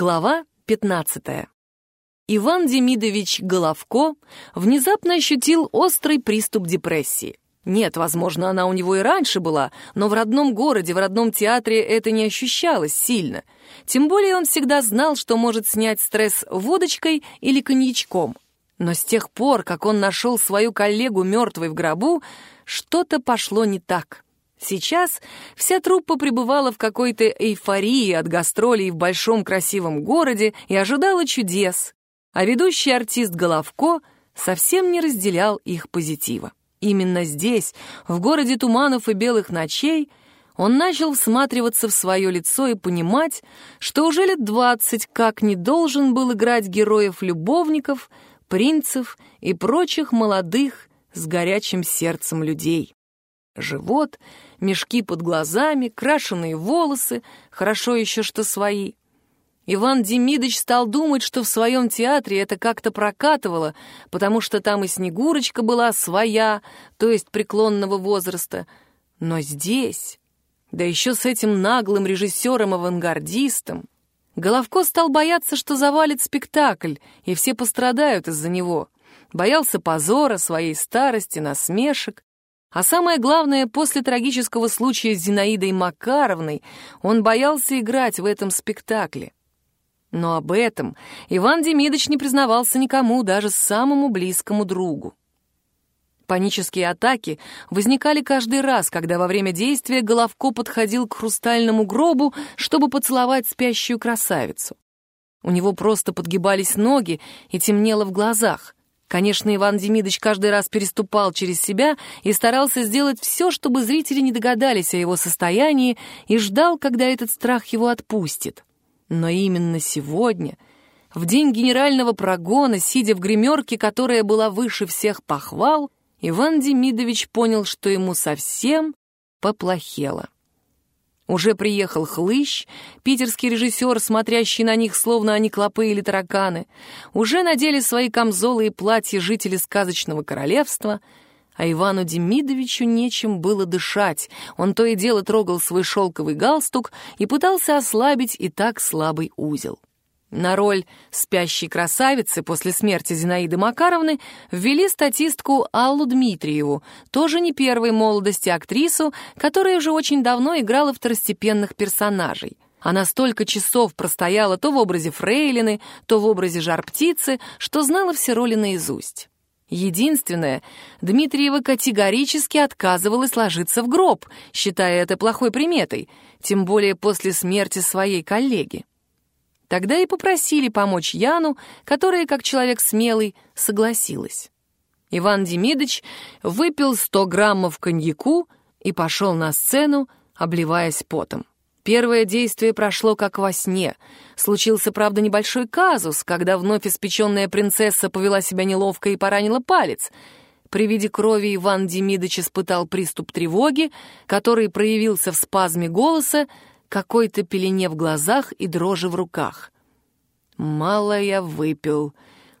Глава 15. Иван Демидович Головко внезапно ощутил острый приступ депрессии. Нет, возможно, она у него и раньше была, но в родном городе, в родном театре это не ощущалось сильно. Тем более он всегда знал, что может снять стресс водочкой или коньячком. Но с тех пор, как он нашел свою коллегу мертвой в гробу, что-то пошло не так. Сейчас вся труппа пребывала в какой-то эйфории от гастролей в большом красивом городе и ожидала чудес, а ведущий артист Головко совсем не разделял их позитива. Именно здесь, в городе туманов и белых ночей, он начал всматриваться в свое лицо и понимать, что уже лет двадцать как не должен был играть героев-любовников, принцев и прочих молодых с горячим сердцем людей. Живот, мешки под глазами, крашеные волосы, хорошо еще что свои. Иван Демидович стал думать, что в своем театре это как-то прокатывало, потому что там и Снегурочка была своя, то есть преклонного возраста. Но здесь, да еще с этим наглым режиссером-авангардистом, Головко стал бояться, что завалит спектакль, и все пострадают из-за него. Боялся позора, своей старости, насмешек. А самое главное, после трагического случая с Зинаидой Макаровной он боялся играть в этом спектакле. Но об этом Иван Демидович не признавался никому, даже самому близкому другу. Панические атаки возникали каждый раз, когда во время действия Головко подходил к хрустальному гробу, чтобы поцеловать спящую красавицу. У него просто подгибались ноги и темнело в глазах — Конечно, Иван Демидович каждый раз переступал через себя и старался сделать все, чтобы зрители не догадались о его состоянии и ждал, когда этот страх его отпустит. Но именно сегодня, в день генерального прогона, сидя в гримерке, которая была выше всех похвал, Иван Демидович понял, что ему совсем поплохело. Уже приехал Хлыщ, питерский режиссер, смотрящий на них, словно они клопы или тараканы. Уже надели свои камзолы и платья жители сказочного королевства, а Ивану Демидовичу нечем было дышать. Он то и дело трогал свой шелковый галстук и пытался ослабить и так слабый узел. На роль спящей красавицы после смерти Зинаиды Макаровны ввели статистку Аллу Дмитриеву, тоже не первой молодости актрису, которая уже очень давно играла второстепенных персонажей. Она столько часов простояла то в образе фрейлины, то в образе жар-птицы, что знала все роли наизусть. Единственное, Дмитриева категорически отказывалась ложиться в гроб, считая это плохой приметой, тем более после смерти своей коллеги. Тогда и попросили помочь Яну, которая, как человек смелый, согласилась. Иван Демидович выпил 100 граммов коньяку и пошел на сцену, обливаясь потом. Первое действие прошло как во сне. Случился, правда, небольшой казус, когда вновь испеченная принцесса повела себя неловко и поранила палец. При виде крови Иван Демидович испытал приступ тревоги, который проявился в спазме голоса, какой-то пелене в глазах и дрожи в руках. «Мало я выпил.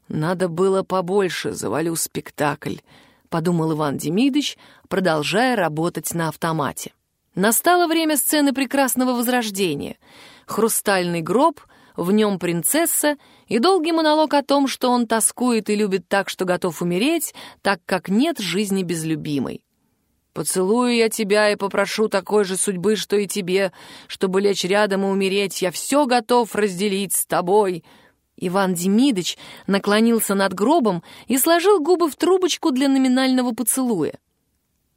Надо было побольше, завалю спектакль», — подумал Иван Демидович, продолжая работать на автомате. Настало время сцены прекрасного возрождения. Хрустальный гроб, в нем принцесса и долгий монолог о том, что он тоскует и любит так, что готов умереть, так как нет жизни без любимой. Поцелую я тебя и попрошу такой же судьбы, что и тебе, чтобы лечь рядом и умереть. Я все готов разделить с тобой». Иван Демидович наклонился над гробом и сложил губы в трубочку для номинального поцелуя.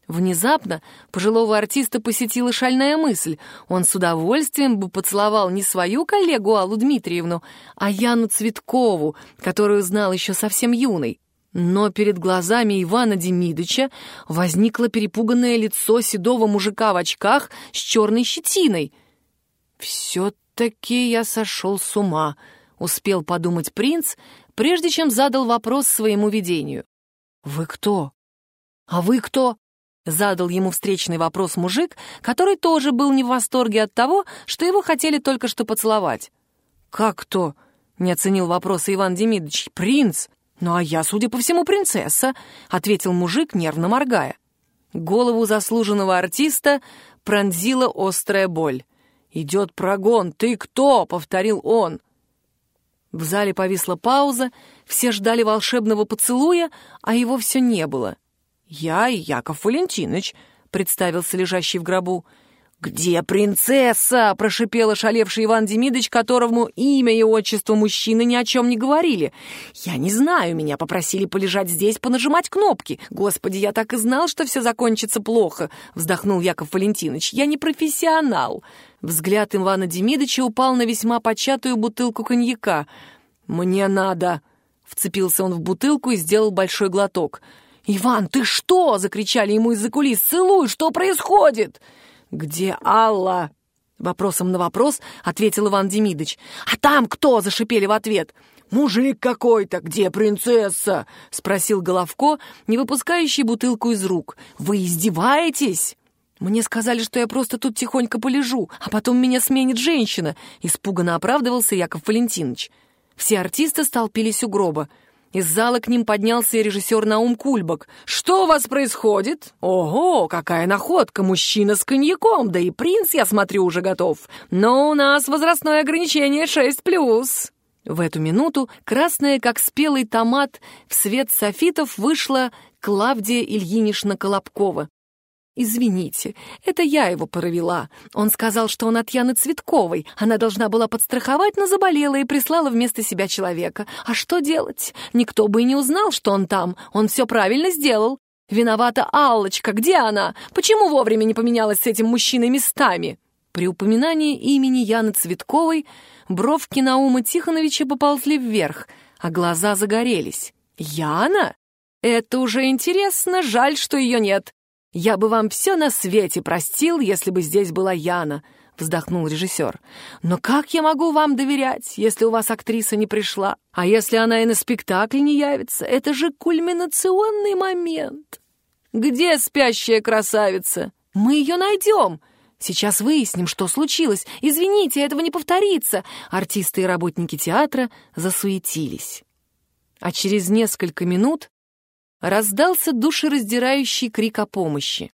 Внезапно пожилого артиста посетила шальная мысль. Он с удовольствием бы поцеловал не свою коллегу Аллу Дмитриевну, а Яну Цветкову, которую знал еще совсем юной. Но перед глазами Ивана Демидыча возникло перепуганное лицо седого мужика в очках с черной щетиной. «Все-таки я сошел с ума», — успел подумать принц, прежде чем задал вопрос своему видению. «Вы кто?» «А вы кто?» — задал ему встречный вопрос мужик, который тоже был не в восторге от того, что его хотели только что поцеловать. «Как кто?» — не оценил вопроса Иван Демидович. «Принц!» «Ну а я, судя по всему, принцесса», — ответил мужик, нервно моргая. Голову заслуженного артиста пронзила острая боль. «Идет прогон, ты кто?» — повторил он. В зале повисла пауза, все ждали волшебного поцелуя, а его все не было. «Я Яков Валентинович», — представился лежащий в гробу. «Где принцесса?» — прошипел ошалевший Иван Демидович, которому имя и отчество мужчины ни о чем не говорили. «Я не знаю, меня попросили полежать здесь, понажимать кнопки. Господи, я так и знал, что все закончится плохо», — вздохнул Яков Валентинович. «Я не профессионал». Взгляд Ивана Демидовича упал на весьма початую бутылку коньяка. «Мне надо!» — вцепился он в бутылку и сделал большой глоток. «Иван, ты что?» — закричали ему из-за кулис. «Целуй! Что происходит?» «Где Алла?» Вопросом на вопрос ответил Иван Демидович. «А там кто?» — зашипели в ответ. «Мужик какой-то! Где принцесса?» — спросил Головко, не выпускающий бутылку из рук. «Вы издеваетесь?» «Мне сказали, что я просто тут тихонько полежу, а потом меня сменит женщина», — испуганно оправдывался Яков Валентинович. Все артисты столпились у гроба. Из зала к ним поднялся режиссер Наум Кульбак. «Что у вас происходит?» «Ого, какая находка! Мужчина с коньяком! Да и принц, я смотрю, уже готов. Но у нас возрастное ограничение 6+,» В эту минуту, красная, как спелый томат, в свет софитов вышла Клавдия Ильинична Колобкова. «Извините, это я его провела. Он сказал, что он от Яны Цветковой. Она должна была подстраховать, но заболела и прислала вместо себя человека. А что делать? Никто бы и не узнал, что он там. Он все правильно сделал. Виновата Аллочка. Где она? Почему вовремя не поменялась с этим мужчиной местами?» При упоминании имени Яны Цветковой бровки Наума Тихоновича поползли вверх, а глаза загорелись. «Яна? Это уже интересно, жаль, что ее нет. «Я бы вам все на свете простил, если бы здесь была Яна», — вздохнул режиссер. «Но как я могу вам доверять, если у вас актриса не пришла? А если она и на спектакль не явится? Это же кульминационный момент. Где спящая красавица? Мы ее найдем!» Сейчас выясним, что случилось. Извините, этого не повторится. Артисты и работники театра засуетились. А через несколько минут раздался душераздирающий крик о помощи.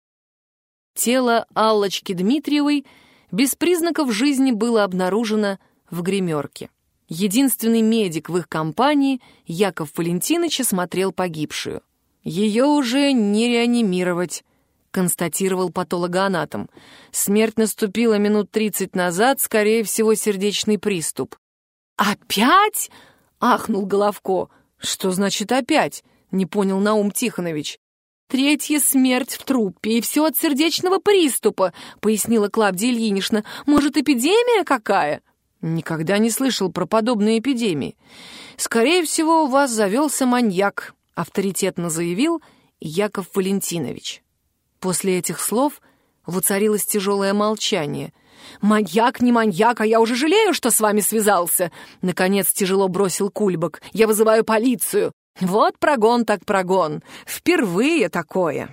Тело Аллочки Дмитриевой без признаков жизни было обнаружено в гримерке. Единственный медик в их компании, Яков Валентинович, смотрел погибшую. «Ее уже не реанимировать», — констатировал патологоанатом. «Смерть наступила минут тридцать назад, скорее всего, сердечный приступ». «Опять?» — ахнул Головко. «Что значит «опять»?» — не понял Наум Тихонович. «Третья смерть в труппе, и все от сердечного приступа», — пояснила Клавдия Ильинична. «Может, эпидемия какая?» «Никогда не слышал про подобные эпидемии. Скорее всего, у вас завелся маньяк», — авторитетно заявил Яков Валентинович. После этих слов воцарилось тяжелое молчание. «Маньяк, не маньяк, а я уже жалею, что с вами связался!» Наконец тяжело бросил Кульбак. «Я вызываю полицию!» Вот прогон так прогон. Впервые такое.